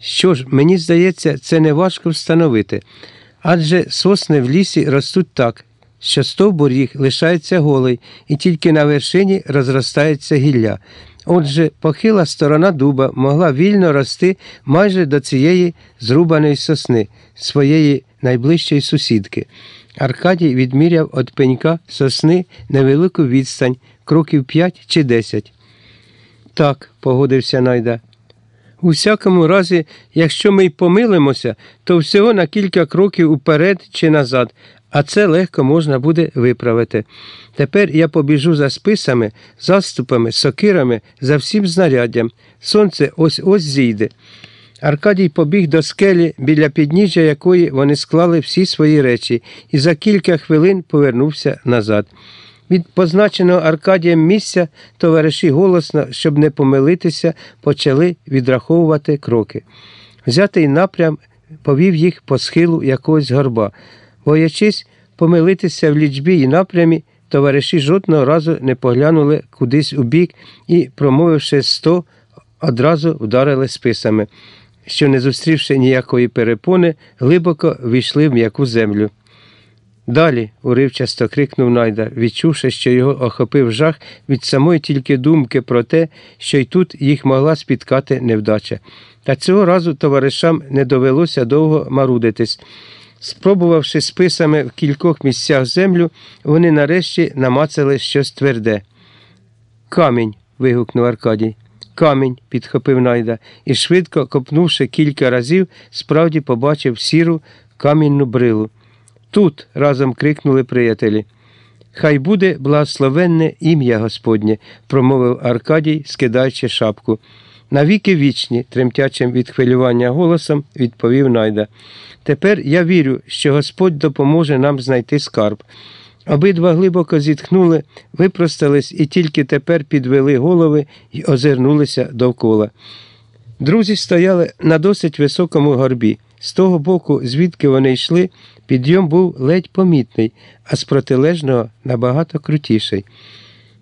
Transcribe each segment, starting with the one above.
Що ж, мені здається, це не важко встановити. Адже сосни в лісі ростуть так, що стовбур їх лишається голий, і тільки на вершині розростається гілля. Отже, похила сторона дуба могла вільно рости майже до цієї зрубаної сосни, своєї найближчої сусідки. Аркадій відміряв від пенька сосни невелику відстань, кроків 5 чи 10. Так, погодився Найда. У всякому разі, якщо ми й помилимося, то всього на кілька кроків уперед чи назад, а це легко можна буде виправити. Тепер я побіжу за списами, заступами, сокирами, за всім знаряддям. Сонце ось ось зійде. Аркадій побіг до скелі, біля підніжжя якої вони склали всі свої речі, і за кілька хвилин повернувся назад. Від позначеного Аркадієм місця товариші голосно, щоб не помилитися, почали відраховувати кроки. Взятий напрям повів їх по схилу якогось горба. Боячись помилитися в лічбі і напрямі, товариші жодного разу не поглянули кудись у бік і, промовивши сто, одразу вдарили списами, що, не зустрівши ніякої перепони, глибоко війшли в м'яку землю. Далі, уривчасто крикнув Найда, відчувши, що його охопив жах від самої тільки думки про те, що й тут їх могла спіткати невдача. Та цього разу товаришам не довелося довго марудитись. Спробувавши списами в кількох місцях землю, вони нарешті намацали щось тверде. Камінь. вигукнув Аркадій. Камінь, підхопив Найда, і, швидко копнувши кілька разів, справді побачив сіру камінну брилу. Тут разом крикнули приятелі. Хай буде благословенне ім'я Господнє, промовив Аркадій, скидаючи шапку. Навіки вічні, тремтячим від хвилювання голосом, відповів Найда. Тепер я вірю, що Господь допоможе нам знайти скарб. Обидва глибоко зітхнули, випростались і тільки тепер підвели голови і озирнулися довкола. Друзі стояли на досить високому горбі. З того боку, звідки вони йшли, підйом був ледь помітний, а з протилежного набагато крутіший.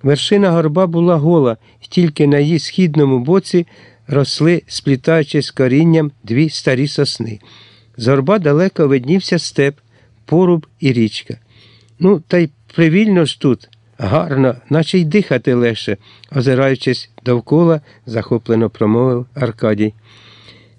Вершина горба була гола, тільки на її східному боці росли, сплітаючись корінням, дві старі сосни. З горба далеко виднівся степ, поруб і річка. Ну, та й привільно ж тут, гарно, наче й дихати легше, озираючись довкола, захоплено промовив Аркадій.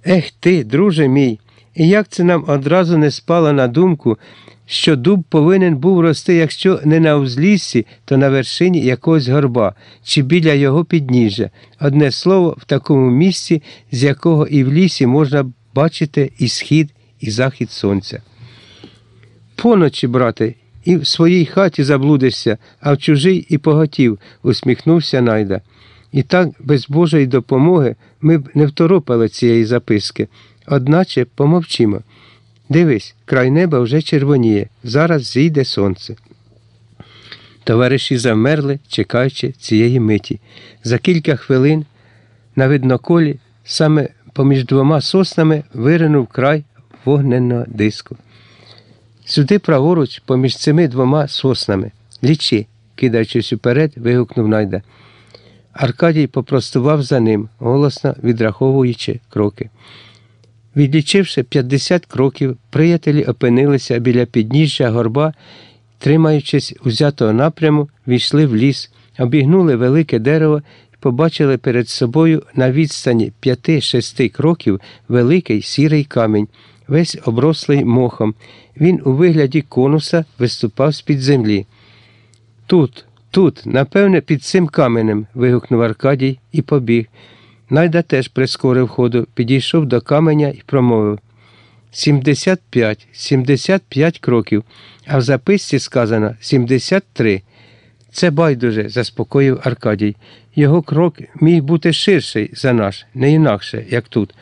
Ех ти, друже мій, і як це нам одразу не спало на думку, що дуб повинен був рости, якщо не на узліссі, то на вершині якогось горба чи біля його підніжжя. Одне слово, в такому місці, з якого і в лісі можна бачити і схід, і захід сонця. Поночі, брате, і в своїй хаті заблудишся, а в чужий і поготів, усміхнувся Найда. І так, без Божої допомоги, ми б не второпали цієї записки, одначе помовчимо. Дивись, край неба вже червоніє, зараз зійде сонце. Товариші замерли, чекаючи цієї миті. За кілька хвилин на видноколі, саме поміж двома соснами, виринув край вогненного диску. Сюди праворуч, поміж цими двома соснами. Лічи, кидаючись уперед, вигукнув Найда. Аркадій попростував за ним, голосно відраховуючи кроки. Відлічивши 50 кроків, приятелі опинилися біля підніжжя горба, тримаючись узятого напряму, війшли в ліс, обігнули велике дерево і побачили перед собою на відстані 5-6 кроків великий сірий камінь, весь оброслий мохом. Він у вигляді конуса виступав з-під землі. Тут, тут, напевне, під цим каменем. вигукнув Аркадій і побіг. Найда теж прискорив ходу, підійшов до каменя і промовив Сімдесят п'ять, сімдесят п'ять кроків, а в записці сказано сімдесят три. Це байдуже, заспокоїв Аркадій. Його крок міг бути ширший за наш, не інакше, як тут.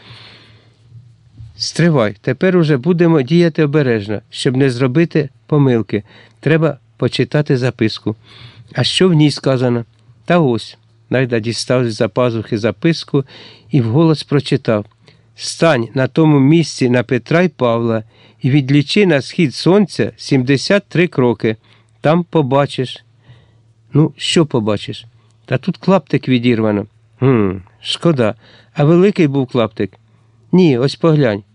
Стривай, тепер уже будемо діяти обережно, щоб не зробити помилки. Треба почитати записку. А що в ній сказано? Та ось. Найда дістав з за пазухи записку і вголос прочитав Стань на тому місці на Петра й Павла і відлічи на схід сонця 73 кроки. Там побачиш. Ну, що побачиш? Та тут клаптик відірвано. Гм, Шкода. А великий був клаптик. Ні, ось поглянь.